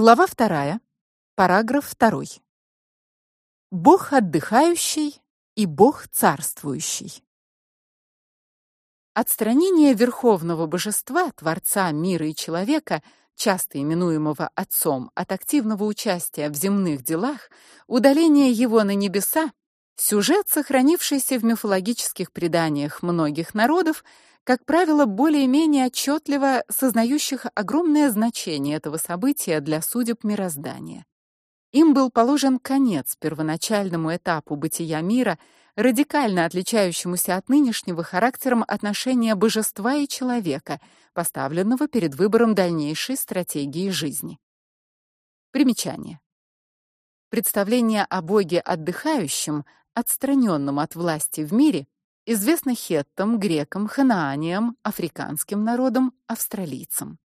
Глава вторая, параграф второй. Бог отдыхающий и Бог царствующий. Отстранение верховного божества, творца мира и человека, часто именуемого Отцом, от активного участия в земных делах, удаление его на небеса сюжет, сохранившийся в мифологических преданиях многих народов, как правило, более-менее отчетливо сознающих огромное значение этого события для судеб мироздания. Им был положен конец первоначальному этапу бытия мира, радикально отличающемуся от нынешнего характером отношения божества и человека, поставленного перед выбором дальнейшей стратегии жизни. Примечание. Представление о боге отдыхающем, отстраненном от власти в мире, известно хеттам, грекам, ханааниям, африканским народам, австралийцам.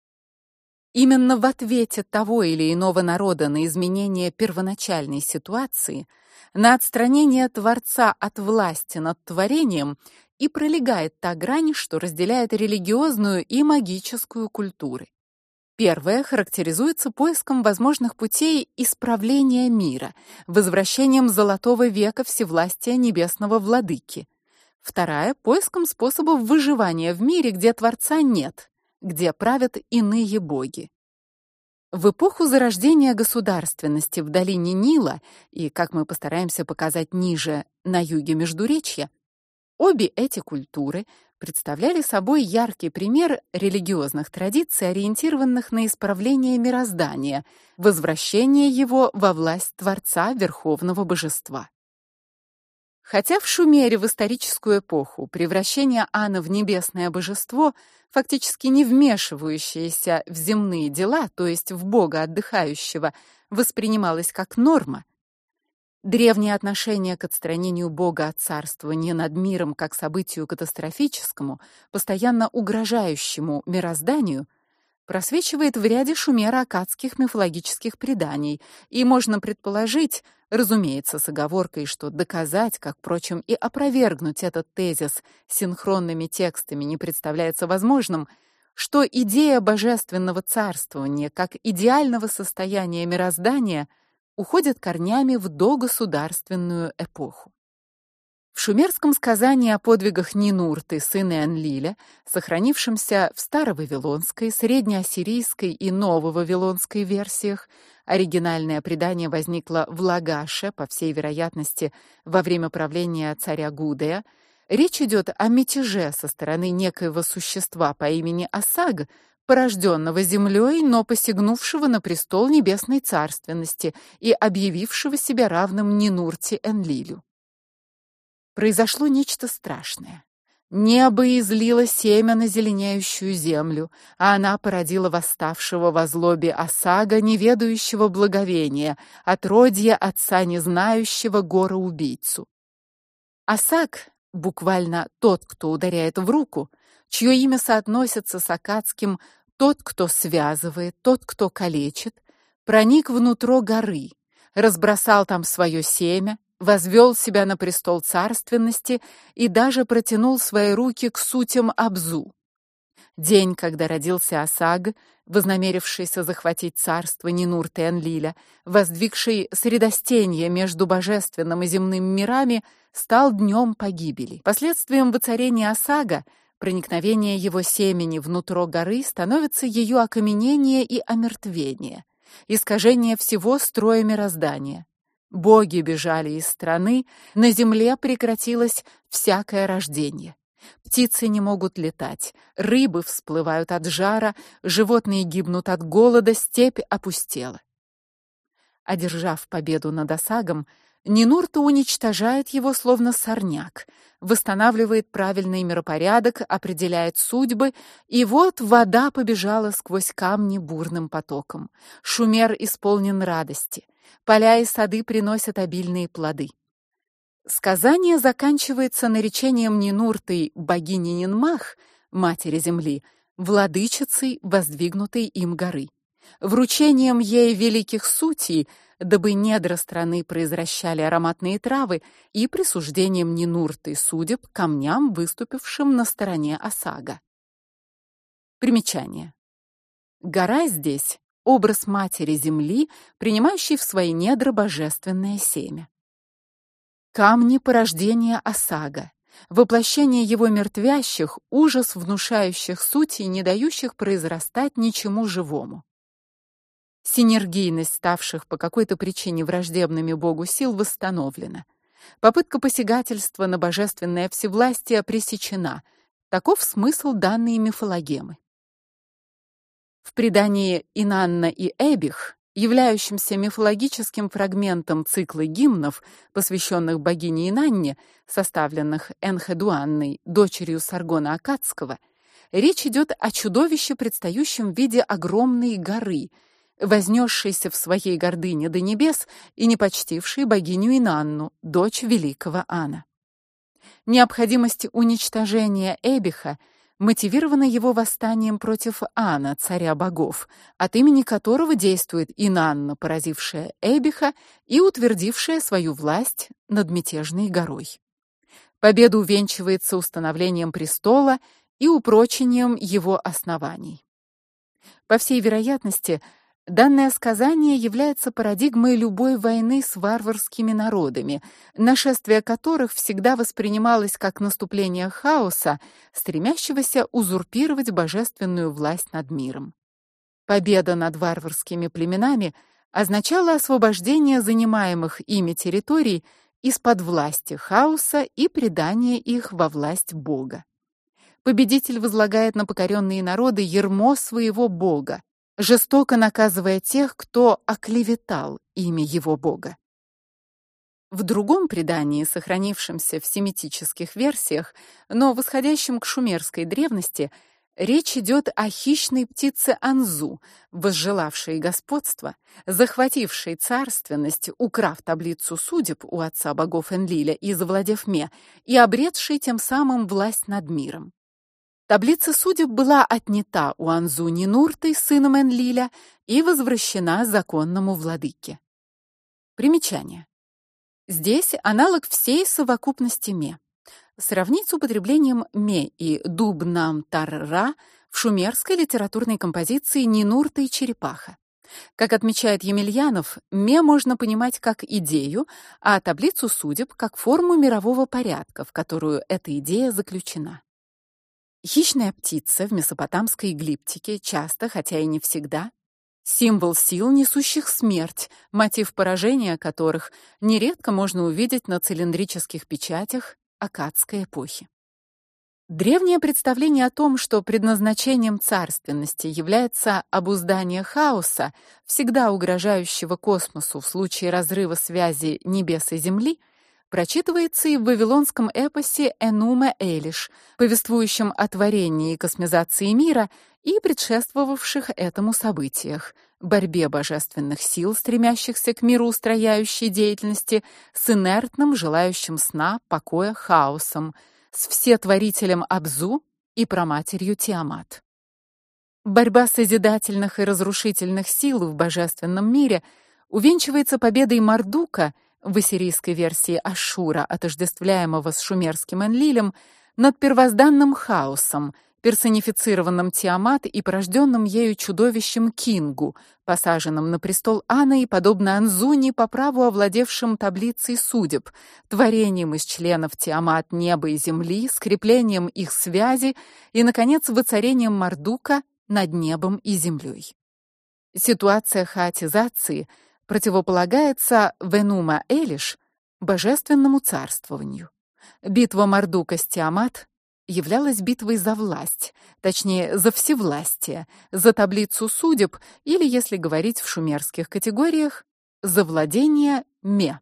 Именно в ответе того или иного народа на изменение первоначальной ситуации, на отстранение творца от власти над творением и пролегает та грань, что разделяет религиозную и магическую культуры. Первая характеризуется поиском возможных путей исправления мира, возвращением золотого века всевластия небесного владыки. Вторая поиском способов выживания в мире, где творца нет, где правят иные боги. В эпоху зарождения государственности в долине Нила и, как мы постараемся показать ниже, на юге Междуречья, обе эти культуры представляли собой яркий пример религиозных традиций, ориентированных на исправление мироздания, возвращение его во власть Творца Верховного Божества. Хотя в Шумере в историческую эпоху превращение Ана в небесное божество, фактически не вмешивающееся в земные дела, то есть в бога отдыхающего, воспринималось как норма, древнее отношение к отстранению бога от царствования над миром как событию катастрофическому, постоянно угрожающему мирозданию, просвечивает в ряде шумеро-аккадских мифологических преданий, и можно предположить, разумеется, с оговоркой, что доказать, как впрочем и опровергнуть этот тезис синхронными текстами не представляется возможным, что идея божественного царствования как идеального состояния мироздания уходит корнями в догосударственную эпоху. В шумерском сказании о подвигах Нинурты, сына Энлиля, сохранившемся в старовавилонской, среднеассирийской и нововавилонской версиях, оригинальное предание возникло в Лагаше, по всей вероятности, во время правления царя Гудея. Речь идет о мятеже со стороны некоего существа по имени Асаг, порожденного землей, но посягнувшего на престол небесной царственности и объявившего себя равным Нинурте Энлилю произошло нечто страшное. Небо излило семя на зеленеющую землю, а она породила восставшего во злобе осага, неведающего благовения, отродье отца незнающего гора-убийцу. Осаг, буквально тот, кто ударяет в руку, чье имя соотносится с акадским тот, кто связывает, тот, кто калечит, проник внутрь горы, разбросал там свое семя, возвел себя на престол царственности и даже протянул свои руки к сутям Абзу. День, когда родился Асаг, вознамерившийся захватить царство Нинур-Тенлиля, воздвигший средостенье между божественным и земным мирами, стал днем погибели. Последствием воцарения Асага проникновение его семени внутрь горы становится ее окаменение и омертвение, искажение всего строя мироздания. Боги бежали из страны, на земле прекратилось всякое рождение. Птицы не могут летать, рыбы всплывают от жара, животные гибнут от голода, степь опустела. Одержав победу над Осагом, Нинурта уничтожает его словно сорняк, восстанавливает правильный миропорядок, определяет судьбы, и вот вода побежала сквозь камни бурным потоком. Шумер исполнен радости. Поля и сады приносят обильные плоды. Сказание заканчивается наречением Нинурты богини Нинмах, матери земли, владычицей воздвигнутой им горы, вручением ей великих сутей, дабы недра страны произвращали ароматные травы, и присуждением Нинурты судеб камням, выступившим на стороне Осага. Примечание. Гора здесь образ матери земли, принимающей в свои недра божественное семя. Камни порождения Осага, воплощение его мертвящих, ужас внушающих сути не дающих произрастать ничему живому. Синергийность ставших по какой-то причине враждебными Богу сил восстановлена. Попытка посягательства на божественное всевластие пресечена. Таков смысл данной мифологемы. В предании Инанна и Эбих, являющемся мифологическим фрагментом цикла гимнов, посвященных богине Инанне, составленных Энхедуанной, дочерью Саргона Акадского, речь идет о чудовище, предстающем в виде огромной горы, вознесшейся в своей гордыне до небес и не почтившей богиню Инанну, дочь великого Ана. Необходимость уничтожения Эбиха – мотивировано его восстанием против Ана, царя богов, от имени которого действует Инанна, поразившая Эбиха и утвердившая свою власть над мятежной горой. Победа увенчивается установлением престола и упрочением его оснований. По всей вероятности, Данное сказание является парадигмой любой войны с варварскими народами, нашествие которых всегда воспринималось как наступление хаоса, стремящегося узурпировать божественную власть над миром. Победа над варварскими племенами означала освобождение занимаемых ими территорий из-под власти хаоса и предание их во власть Бога. Победитель возлагает на покоренные народы ярмо своего бога жестоко наказывая тех, кто оклеветал имя его бога. В другом предании, сохранившемся в семитических версиях, но восходящем к шумерской древности, речь идет о хищной птице Анзу, возжелавшей господства, захватившей царственность, украв таблицу судеб у отца богов Энлиля и завладев Ме, и обретшей тем самым власть над миром. Таблица судеб была отнята у Анзуни Нуртой, сыном Энлиля, и возвращена законному владыке. Примечание. Здесь аналог всей совокупности ме. Сравнить с употреблением ме и дубнам тарра в шумерской литературной композиции Нинурта и черепаха. Как отмечает Емельянов, ме можно понимать как идею, а таблицу судеб как форму мирового порядка, в которую эта идея заключена. Хищная птица в месопотамской эглиптике часто, хотя и не всегда, символ сил, несущих смерть, мотив поражения которых нередко можно увидеть на цилиндрических печатях аккадской эпохи. Древнее представление о том, что предназначением царственности является обуздание хаоса, всегда угрожающего космосу в случае разрыва связи небес и земли, прочитывается и в вавилонском эпосе Энума Элиш, повествующем о творении и космизации мира и предшествовавших этому событиях, борьбе божественных сил, стремящихся к миру устрояющей деятельности, с инертным, желающим сна, покоя, хаосом, с всетворителем Абзу и проматерью Тиамат. Борьба созидательных и разрушительных сил в божественном мире увенчивается победой Мардука — в ассирийской версии Ашура, отождествляемого с шумерским Энлилем, над первозданным хаосом, персонифицированным Тиамат и порожденным ею чудовищем Кингу, посаженным на престол Ана и подобно Анзуни по праву овладевшим таблицей судеб, творением из членов Тиамат неба и земли, скреплением их связи и наконец воцарением Мардука над небом и землей. Ситуация хаотизации — противополагается Венума Элиш божественному царствованию. Битва Мардука с Тиамат являлась битвой за власть, точнее, за всевластие, за таблицу судеб или, если говорить в шумерских категориях, за владение Ме.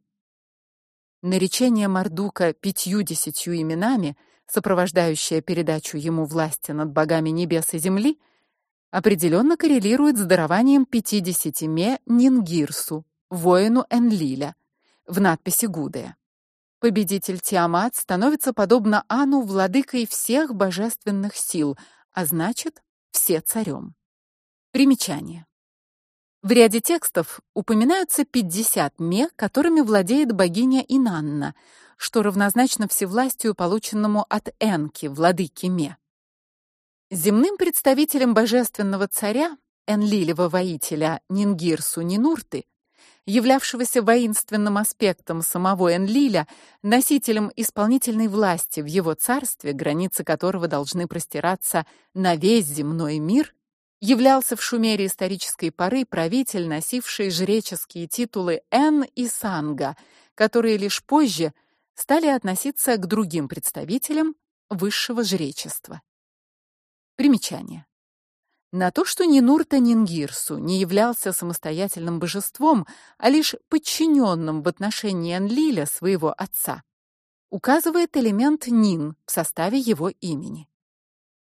Наречение Мардука пятью-десятью именами, сопровождающее передачу ему власти над богами небес и земли, определенно коррелирует с дарованием 50 ме Нингирсу, воину Энлиля, в надписи Гудея. Победитель Тиамат становится подобно Ану владыкой всех божественных сил, а значит, все царем. Примечание. В ряде текстов упоминаются 50 ме, которыми владеет богиня Инанна, что равнозначно всевластию, полученному от Энки, владыки ме. Земным представителем божественного царя энлилевого воителя Нингирсу Нинурты, являвшегося воинственным аспектом самого Энлиля, носителем исполнительной власти в его царстве, границы которого должны простираться на весь земной мир, являлся в Шумере исторической поры правитель, носивший жреческие титулы Эн и Санга, которые лишь позже стали относиться к другим представителям высшего жречества. Примечание. На то, что Нинурта Нингирсу не являлся самостоятельным божеством, а лишь подчиненным в отношении Энлиля, своего отца, указывает элемент Нин в составе его имени.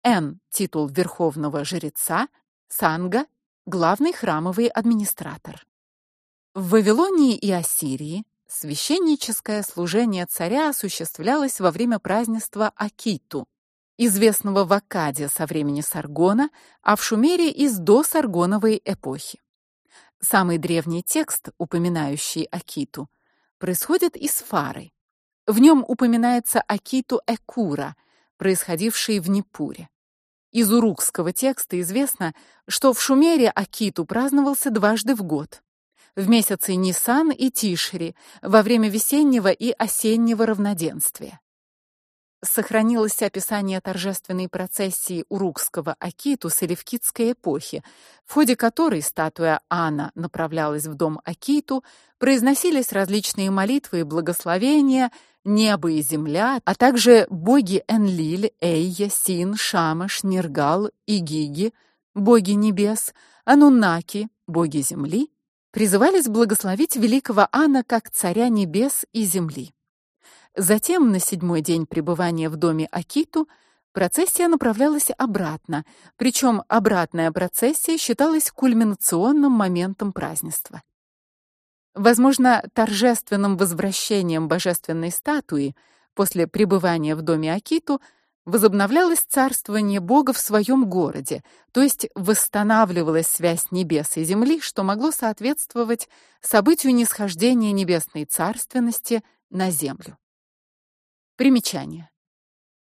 Н титул верховного жреца, Санга главный храмовый администратор. В Вавилонии и Ассирии священническое служение царя осуществлялось во время празднества Акиту, известного в Аккаде со времени Саргона, а в Шумере из досаргоновой эпохи. Самый древний текст, упоминающий Акиту, происходит из Фары. В нем упоминается Акиту Экура, происходивший в Непуре. Из урукского текста известно, что в Шумере Акиту праздновался дважды в год. В месяцы Нисан и Тишри, во время весеннего и осеннего равноденствия сохранилось описание торжественной процессии урукского Акиту селевкидской эпохи, в ходе которой статуя Ана направлялась в дом Акиту, произносились различные молитвы и благословения, небо и земля, а также боги Энлиль, Эйя, Син, Шамаш, Ниргал и Гиги, боги небес, Анунаки, боги земли, призывались благословить великого Ана как царя небес и земли. Затем на седьмой день пребывания в доме Акиту процессия направлялась обратно, причем обратная процессия считалась кульминационным моментом празднества. Возможно, торжественным возвращением божественной статуи после пребывания в доме Акиту возобновлялось царствование Бога в своем городе, то есть восстанавливалась связь небес и земли, что могло соответствовать событию нисхождения небесной царственности на землю. Примечание.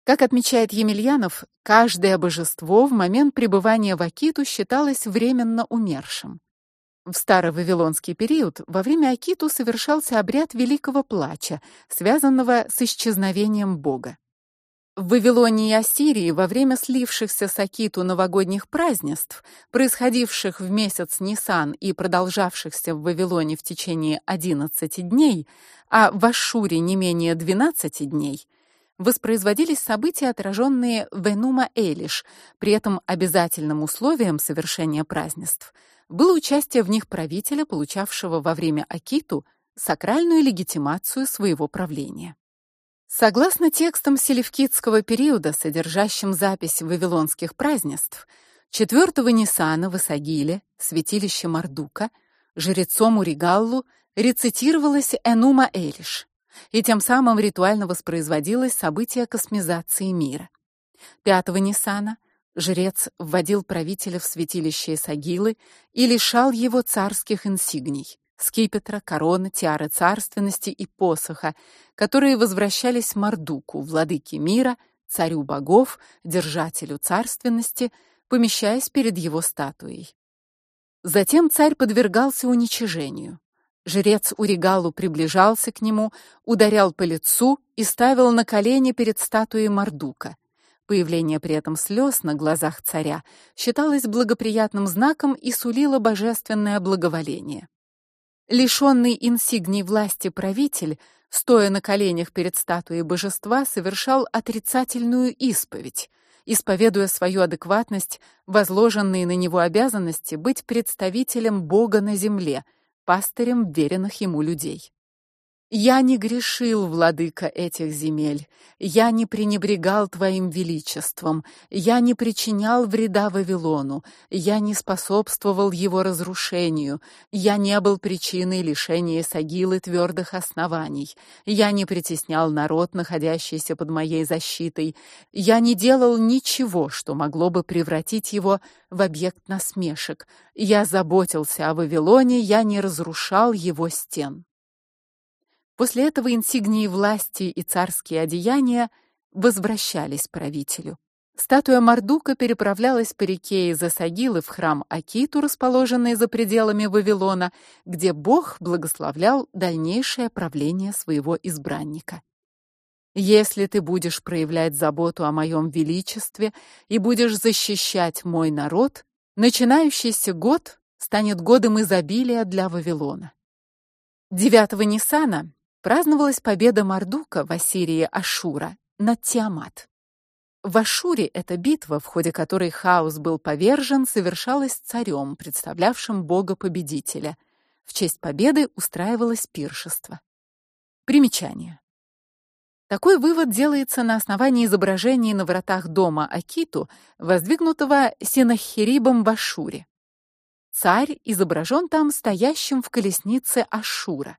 Как отмечает Емельянов, каждое божество в момент пребывания в Акиту считалось временно умершим. В старовавилонский период во время Акиту совершался обряд великого плача, связанного с исчезновением бога. В Вавилонии и Ассирии во время слившихся с Акиту новогодних празднеств, происходивших в месяц Нисан и продолжавшихся в Вавилоне в течение 11 дней, а в Ашшуре не менее 12 дней, воспроизводились события, отраженные в Энума Элиш. При этом обязательным условием совершения празднеств было участие в них правителя, получавшего во время Акиту сакральную легитимацию своего правления. Согласно текстам селевкидского периода, содержащим запись вавилонских празднеств, 4 Нисана в Исагиле, святилище Мардука, жрецом Уригаллу рецитировалась Энума Элиш, и тем самым ритуально воспроизводилось событие космизации мира. 5 Нисана жрец вводил правителя в святилище Исагилы и лишал его царских инсигний скипетра, короны, тиары царственности и посоха, которые возвращались Мардуку, владыке мира, царю богов, держателю царственности, помещаясь перед его статуей. Затем царь подвергался уничижению. Жрец Уригалу приближался к нему, ударял по лицу и ставил на колени перед статуей Мардука. Появление при этом слез на глазах царя считалось благоприятным знаком и сулило божественное благоволение. Лишенный инсигний власти правитель, стоя на коленях перед статуей божества, совершал отрицательную исповедь, исповедуя свою адекватность возложенные на него обязанности быть представителем Бога на земле, пастырем веренных ему людей. Я не грешил, владыка этих земель. Я не пренебрегал твоим величеством. Я не причинял вреда Вавилону. Я не способствовал его разрушению. Я не был причиной лишения Сагилы твердых оснований. Я не притеснял народ, находящийся под моей защитой. Я не делал ничего, что могло бы превратить его в объект насмешек. Я заботился о Вавилоне, я не разрушал его стен. После этого инсигнии власти и царские одеяния возвращались правителю. статуя Мардука переправлялась по реке из Асагилы в храм Акиту, расположенный за пределами Вавилона, где Бог благословлял дальнейшее правление своего избранника. Если ты будешь проявлять заботу о моем величестве и будешь защищать мой народ, начинающийся год станет годом изобилия для Вавилона. 9 Нисана праздновалась победа Мардука в Ассирии Ашура над Тиамат. В Ашуре эта битва, в ходе которой Хаос был повержен, совершалась царем, представлявшим бога-победителя. В честь победы устраивалось пиршество. Примечание. Такой вывод делается на основании изображений на вратах дома Акиту, воздвигнутого Синахирибом в Ашуре. Царь изображен там стоящим в колеснице Ашура.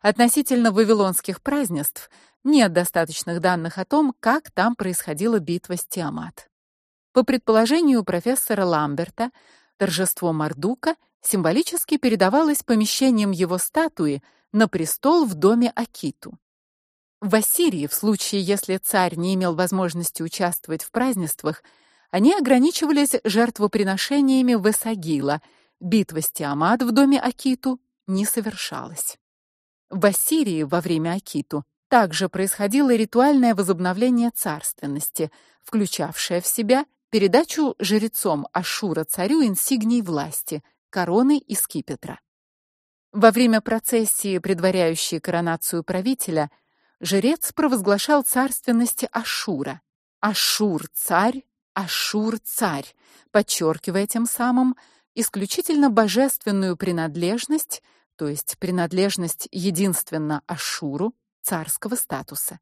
Относительно вавилонских празднеств нет достаточных данных о том, как там происходила битва с Тиамат. По предположению профессора Ламберта, торжество Мардука символически передавалось помещением его статуи на престол в доме Акиту. В Ассирии, в случае, если царь не имел возможности участвовать в празднествах, они ограничивались жертвоприношениями в Эсагила. Битва с Тиамат в доме Акиту не совершалась. В Ассирии во время Акиту также происходило ритуальное возобновление царственности, включавшее в себя передачу жрецом Ашура царю инсигний власти, короны и скипетра. Во время процессии, предваряющей коронацию правителя, жрец провозглашал царственность Ашура. Ашур царь, Ашур-царь, подчеркивая тем самым исключительно божественную принадлежность, то есть принадлежность единственно Ашуру, царского статуса.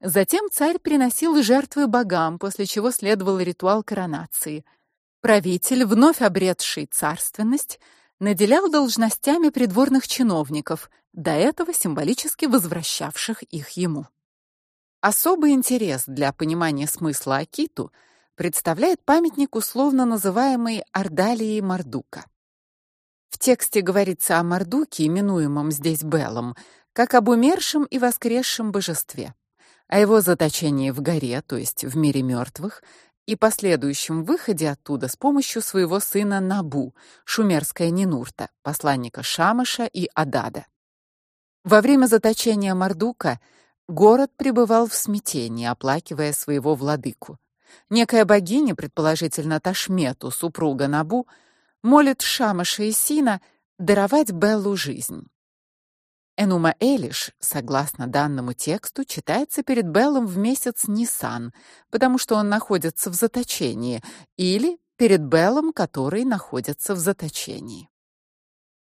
Затем царь приносил жертвы богам, после чего следовал ритуал коронации. Правитель, вновь обретший царственность, наделял должностями придворных чиновников, до этого символически возвращавших их ему. Особый интерес для понимания смысла Акиту представляет памятник, условно называемый Ордалией Мардука. В тексте говорится о Мардуке, именуемом здесь Белом, как об умершем и воскресшем божестве, о его заточении в горе, то есть в мире мертвых, и последующем выходе оттуда с помощью своего сына Набу, шумерская Нинурта, посланника Шамаша и Адада. Во время заточения Мардука Город пребывал в смятении, оплакивая своего владыку. Некая богиня, предположительно Ташмету, супруга Набу, молит Шамаша и Сина даровать Беллу жизнь. Энума Элиш, согласно данному тексту, читается перед Беллом в месяц Нисан, потому что он находится в заточении, или перед Беллом, который находится в заточении.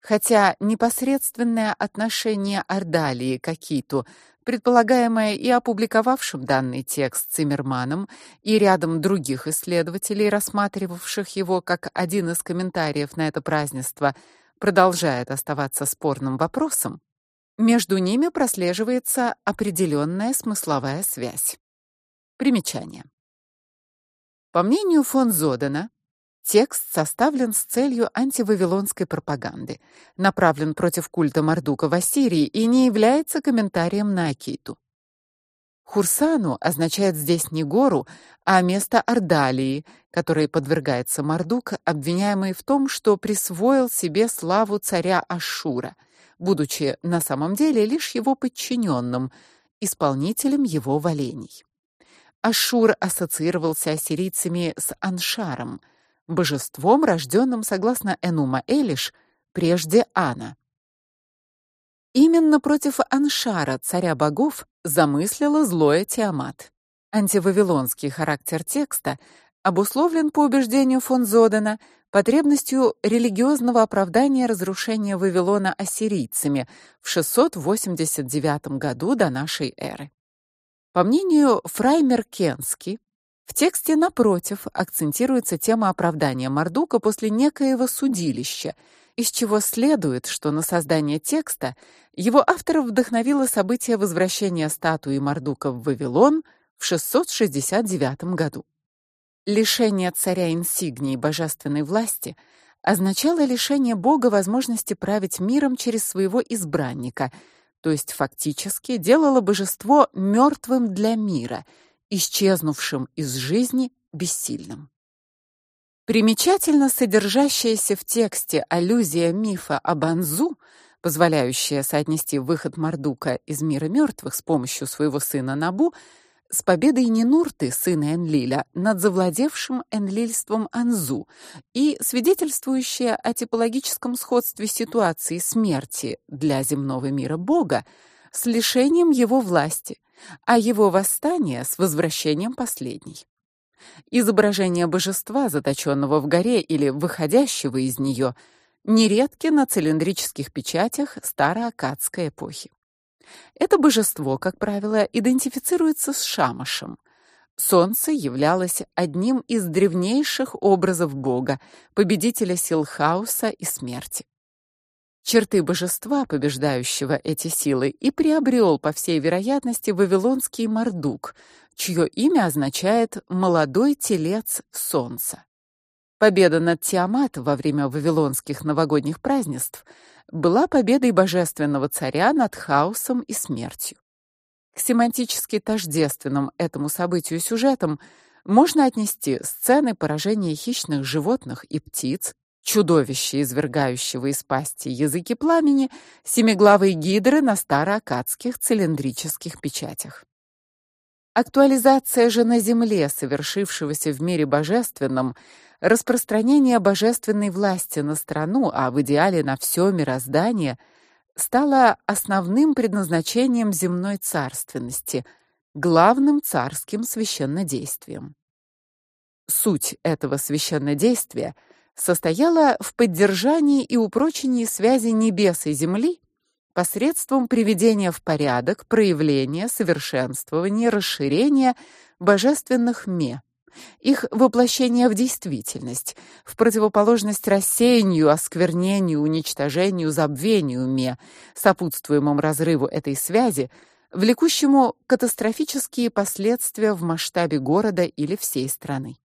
Хотя непосредственное отношение Ордалии к Акиту предполагаемое и опубликовавшим данный текст Циммерманом и рядом других исследователей, рассматривавших его как один из комментариев на это празднество, продолжает оставаться спорным вопросом, между ними прослеживается определенная смысловая связь. Примечание. По мнению фон Зодена, Текст составлен с целью антивавилонской пропаганды, направлен против культа Мардука в Ассирии и не является комментарием на Акиту. Хурсану означает здесь не гору, а место Ордалии, которое подвергается Мардук, обвиняемый в том, что присвоил себе славу царя Ашура, будучи на самом деле лишь его подчиненным, исполнителем его волений. Ашур ассоциировался ассирийцами с Аншаром – божеством, рожденным согласно Энума Элиш, прежде Ана. Именно против Аншара, царя богов, замыслила злое Тиамат. Антивавилонский характер текста обусловлен по убеждению фон Зодена потребностью религиозного оправдания разрушения Вавилона ассирийцами в 689 году до нашей эры. По мнению Фраймер-Кенски, в тексте напротив акцентируется тема оправдания Мардука после некоего судилища, из чего следует, что на создание текста его авторов вдохновило событие возвращения статуи Мардука в Вавилон в 669 году. Лишение царя инсигнии божественной власти означало лишение бога возможности править миром через своего избранника, то есть фактически делало божество мертвым для мира исчезнувшим из жизни бессильным. Примечательно содержащаяся в тексте аллюзия мифа об Анзу, позволяющая соотнести выход Мардука из мира мертвых с помощью своего сына Набу с победой Нинурты, сына Энлиля, над завладевшим энлильством Анзу, и свидетельствующая о типологическом сходстве ситуации смерти для земного мира бога с лишением его власти, а его восстание с возвращением последней. Изображение божества, заточенного в горе или выходящего из нее, нередки на цилиндрических печатях староаккадской эпохи. Это божество, как правило, идентифицируется с Шамашем. Солнце являлось одним из древнейших образов бога, победителя сил хаоса и смерти. Черты божества, побеждающего эти силы, и приобрел, по всей вероятности, вавилонский Мардук, чье имя означает молодой телец солнца. Победа над Тиамат во время вавилонских новогодних празднеств была победой божественного царя над хаосом и смертью. К семантически тождественным этому событию сюжетам можно отнести сцены поражения хищных животных и птиц, чудовища, извергающего из пасти языки пламени, семиглавой гидры на староакадских цилиндрических печатях. Актуализация же на земле совершившегося в мире божественном, распространение божественной власти на страну, а в идеале на все мироздание, стало основным предназначением земной царственности, главным царским священнодействием. Суть этого священнодействия состояла в поддержании и упрочении связи небес и земли посредством приведения в порядок, проявления, совершенствования, расширения божественных ме, их воплощения в действительность, в противоположность рассеянию, осквернению, уничтожению, забвению ме, сопутствуемому разрыву этой связи, влекущему катастрофические последствия в масштабе города или всей страны.